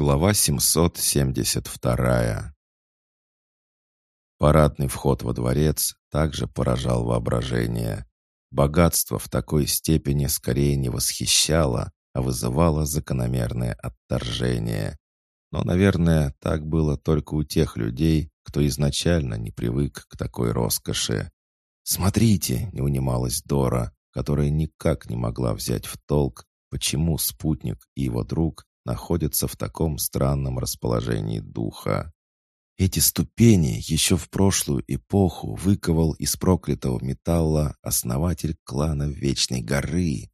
Глава 772 Парадный вход во дворец также поражал воображение. Богатство в такой степени скорее не восхищало, а вызывало закономерное отторжение. Но, наверное, так было только у тех людей, кто изначально не привык к такой роскоши. «Смотрите!» — не унималась Дора, которая никак не могла взять в толк, почему спутник и его друг находится в таком странном расположении духа. Эти ступени еще в прошлую эпоху выковал из проклятого металла основатель клана Вечной горы.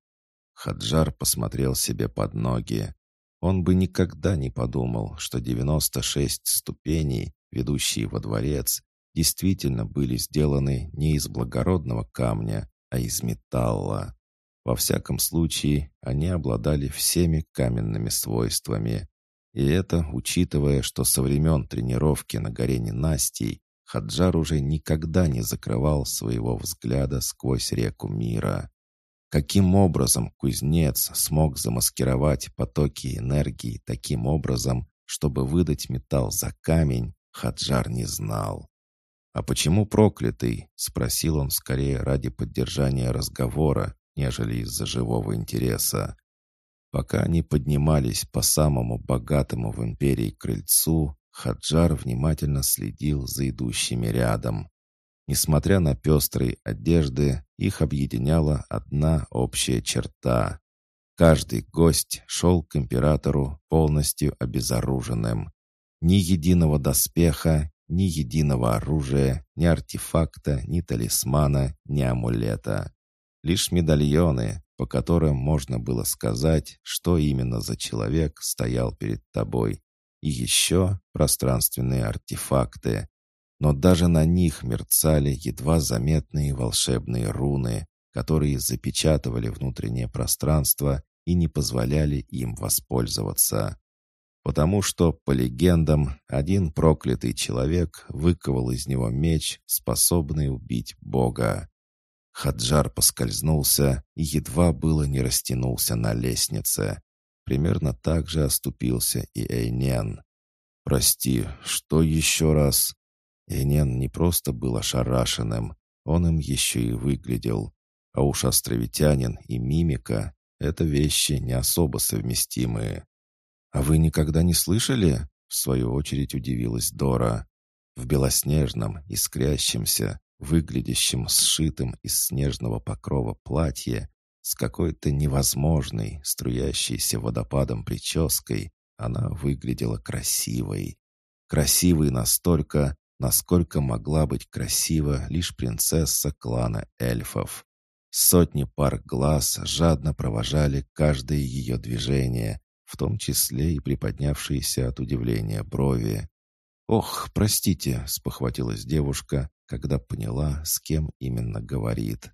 Хаджар посмотрел себе под ноги. Он бы никогда не подумал, что 96 ступеней, ведущие во дворец, действительно были сделаны не из благородного камня, а из металла. Во всяком случае, они обладали всеми каменными свойствами. И это учитывая, что со времен тренировки на горе ненастий Хаджар уже никогда не закрывал своего взгляда сквозь реку мира. Каким образом кузнец смог замаскировать потоки энергии таким образом, чтобы выдать металл за камень, Хаджар не знал. «А почему проклятый?» — спросил он скорее ради поддержания разговора, нежели из-за живого интереса. Пока они поднимались по самому богатому в империи крыльцу, Хаджар внимательно следил за идущими рядом. Несмотря на пестрые одежды, их объединяла одна общая черта. Каждый гость шел к императору полностью обезоруженным. Ни единого доспеха, ни единого оружия, ни артефакта, ни талисмана, ни амулета. Лишь медальоны, по которым можно было сказать, что именно за человек стоял перед тобой. И еще пространственные артефакты. Но даже на них мерцали едва заметные волшебные руны, которые запечатывали внутреннее пространство и не позволяли им воспользоваться. Потому что, по легендам, один проклятый человек выковал из него меч, способный убить Бога. Хаджар поскользнулся и едва было не растянулся на лестнице. Примерно так же оступился и Эйнен. «Прости, что еще раз?» Эйнен не просто был ошарашенным, он им еще и выглядел. А уж островитянин и мимика — это вещи не особо совместимые. «А вы никогда не слышали?» — в свою очередь удивилась Дора. В белоснежном, искрящемся, выглядящем сшитым из снежного покрова платье, с какой-то невозможной, струящейся водопадом прической, она выглядела красивой. Красивой настолько, насколько могла быть красива лишь принцесса клана эльфов. Сотни пар глаз жадно провожали каждое ее движение, в том числе и приподнявшиеся от удивления брови. «Ох, простите», — спохватилась девушка, когда поняла, с кем именно говорит.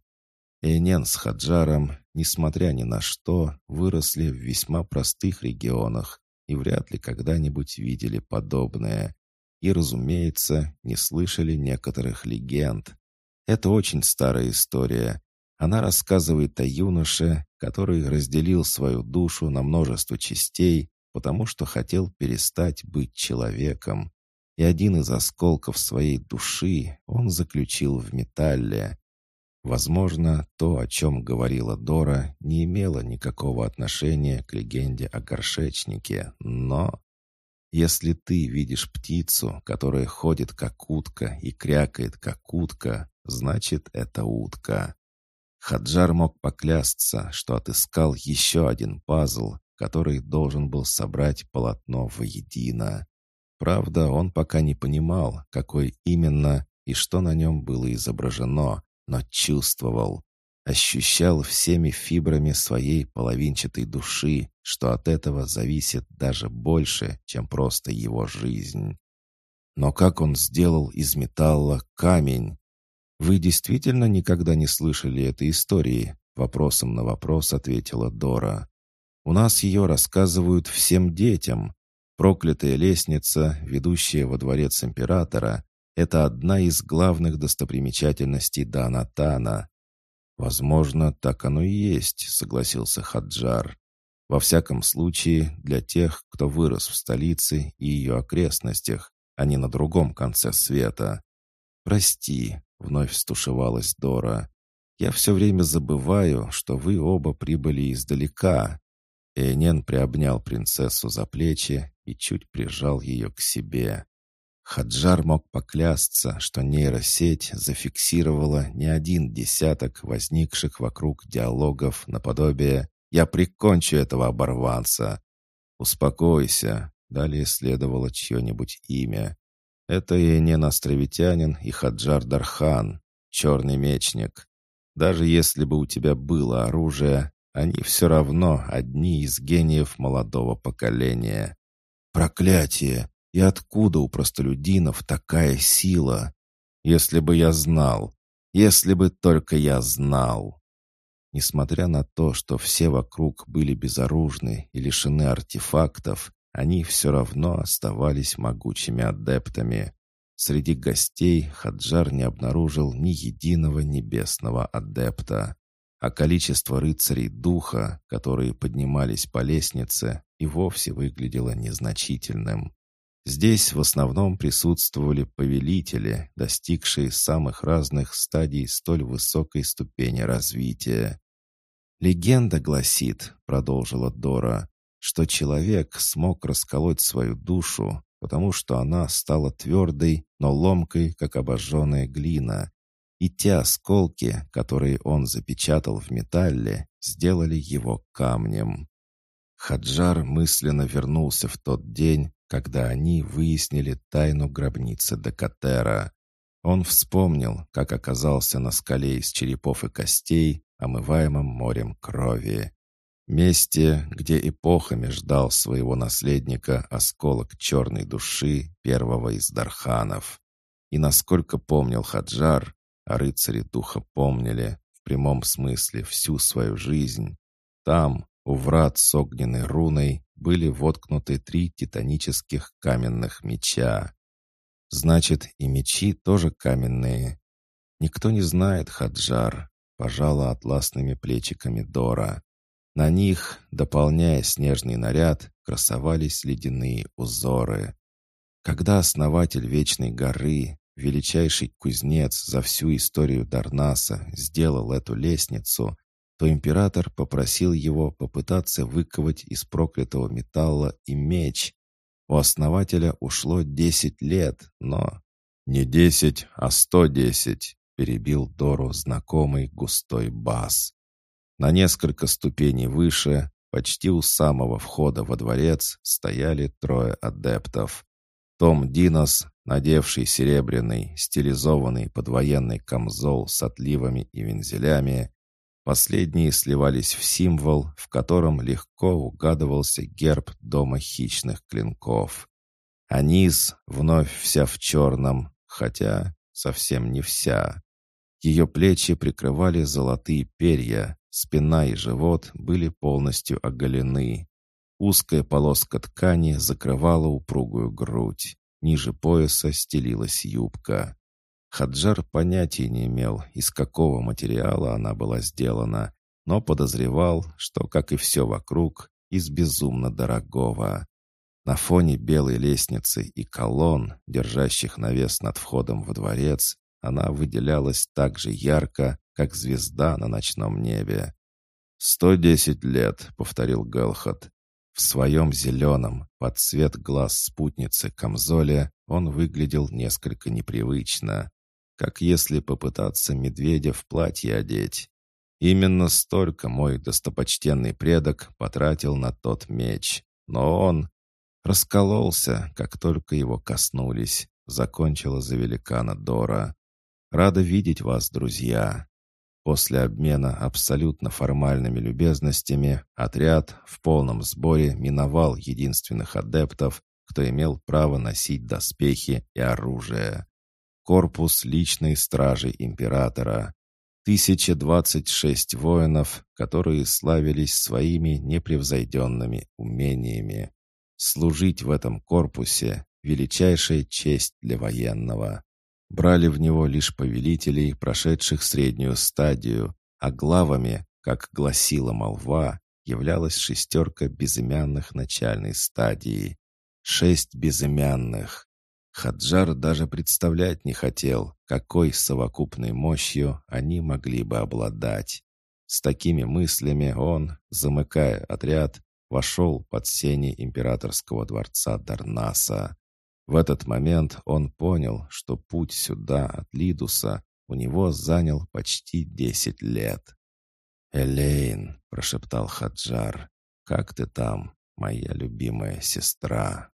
Эйнен с Хаджаром, несмотря ни на что, выросли в весьма простых регионах и вряд ли когда-нибудь видели подобное. И, разумеется, не слышали некоторых легенд. Это очень старая история. Она рассказывает о юноше, который разделил свою душу на множество частей, потому что хотел перестать быть человеком и один из осколков своей души он заключил в металле. Возможно, то, о чем говорила Дора, не имело никакого отношения к легенде о горшечнике, но... Если ты видишь птицу, которая ходит как утка и крякает как утка, значит, это утка. Хаджар мог поклясться, что отыскал еще один пазл, который должен был собрать полотно воедино. Правда, он пока не понимал, какой именно и что на нем было изображено, но чувствовал, ощущал всеми фибрами своей половинчатой души, что от этого зависит даже больше, чем просто его жизнь. Но как он сделал из металла камень? Вы действительно никогда не слышали этой истории? Вопросом на вопрос ответила Дора. У нас ее рассказывают всем детям, Проклятая лестница, ведущая во дворец императора, это одна из главных достопримечательностей Данатана. «Возможно, так оно и есть», — согласился Хаджар. Во всяком случае, для тех, кто вырос в столице и ее окрестностях, а не на другом конце света. «Прости», — вновь стушевалась Дора. «Я все время забываю, что вы оба прибыли издалека». Энен приобнял принцессу за плечи и чуть прижал ее к себе. Хаджар мог поклясться, что нейросеть зафиксировала не один десяток возникших вокруг диалогов наподобие «Я прикончу этого оборванца». «Успокойся», далее следовало чье-нибудь имя. Это и не островитянин и Хаджар Дархан, черный мечник. Даже если бы у тебя было оружие, они все равно одни из гениев молодого поколения. Проклятие! И откуда у простолюдинов такая сила? Если бы я знал, если бы только я знал. Несмотря на то, что все вокруг были безоружны и лишены артефактов, они все равно оставались могучими адептами. Среди гостей Хаджар не обнаружил ни единого небесного адепта, а количество рыцарей духа, которые поднимались по лестнице, и вовсе выглядело незначительным. Здесь в основном присутствовали повелители, достигшие самых разных стадий столь высокой ступени развития. «Легенда гласит», — продолжила Дора, «что человек смог расколоть свою душу, потому что она стала твердой, но ломкой, как обожженная глина, и те осколки, которые он запечатал в металле, сделали его камнем». Хаджар мысленно вернулся в тот день, когда они выяснили тайну гробницы Декатера. Он вспомнил, как оказался на скале из черепов и костей, омываемом морем крови. Месте, где эпохами ждал своего наследника осколок черной души первого из Дарханов. И насколько помнил Хаджар, а рыцари духа помнили, в прямом смысле, всю свою жизнь, там, у врат с огненной руной, были воткнуты три титанических каменных меча. Значит, и мечи тоже каменные. Никто не знает, Хаджар, пожала атласными плечиками Дора. На них, дополняя снежный наряд, красовались ледяные узоры. Когда основатель Вечной горы, величайший кузнец за всю историю Дарнаса, сделал эту лестницу, то император попросил его попытаться выковать из проклятого металла и меч. У основателя ушло десять лет, но... «Не десять, а сто десять», — перебил Дору знакомый густой бас. На несколько ступеней выше, почти у самого входа во дворец, стояли трое адептов. Том Динос, надевший серебряный, стилизованный под военный камзол с отливами и вензелями, Последние сливались в символ, в котором легко угадывался герб дома хищных клинков. А низ вновь вся в черном, хотя совсем не вся. Ее плечи прикрывали золотые перья, спина и живот были полностью оголены. Узкая полоска ткани закрывала упругую грудь. Ниже пояса стелилась юбка. Хаджар понятия не имел, из какого материала она была сделана, но подозревал, что, как и все вокруг, из безумно дорогого. На фоне белой лестницы и колонн, держащих навес над входом в дворец, она выделялась так же ярко, как звезда на ночном небе. «Сто десять лет», — повторил Гэлхот. В своем зеленом, под цвет глаз спутницы Камзоле он выглядел несколько непривычно как если попытаться медведя в платье одеть. Именно столько мой достопочтенный предок потратил на тот меч. Но он раскололся, как только его коснулись, закончила за великана Дора. Рада видеть вас, друзья. После обмена абсолютно формальными любезностями отряд в полном сборе миновал единственных адептов, кто имел право носить доспехи и оружие корпус личной стражи императора. 1026 воинов, которые славились своими непревзойденными умениями. Служить в этом корпусе — величайшая честь для военного. Брали в него лишь повелителей, прошедших среднюю стадию, а главами, как гласила молва, являлась шестерка безымянных начальной стадии. Шесть безымянных. Хаджар даже представлять не хотел, какой совокупной мощью они могли бы обладать. С такими мыслями он, замыкая отряд, вошел под сени императорского дворца Дарнаса. В этот момент он понял, что путь сюда от Лидуса у него занял почти десять лет. «Элейн», — прошептал Хаджар, — «как ты там, моя любимая сестра?»